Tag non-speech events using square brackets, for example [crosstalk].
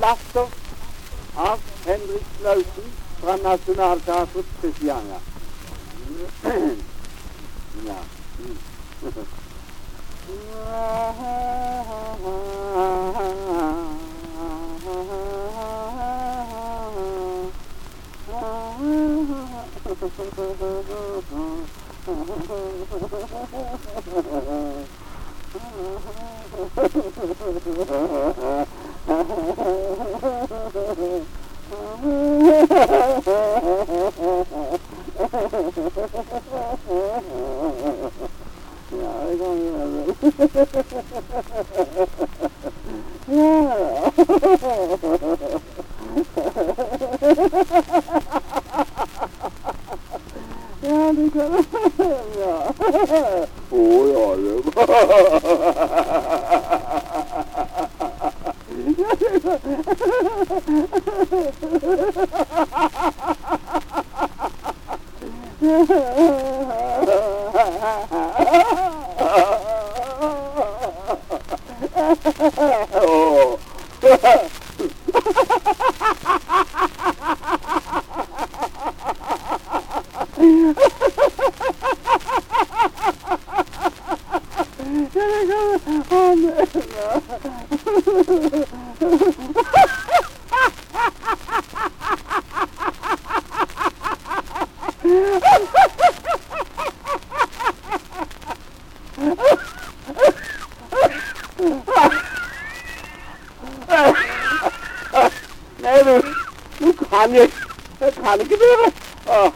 Laster auf Henrik Knöllsen fra Nationalteatret Christiania. ja. [laughs] det kan vi gjøre. Ja, det kan Ja. Å, ja, det Åh. 애들, 가네, 가네, 그대로, 어.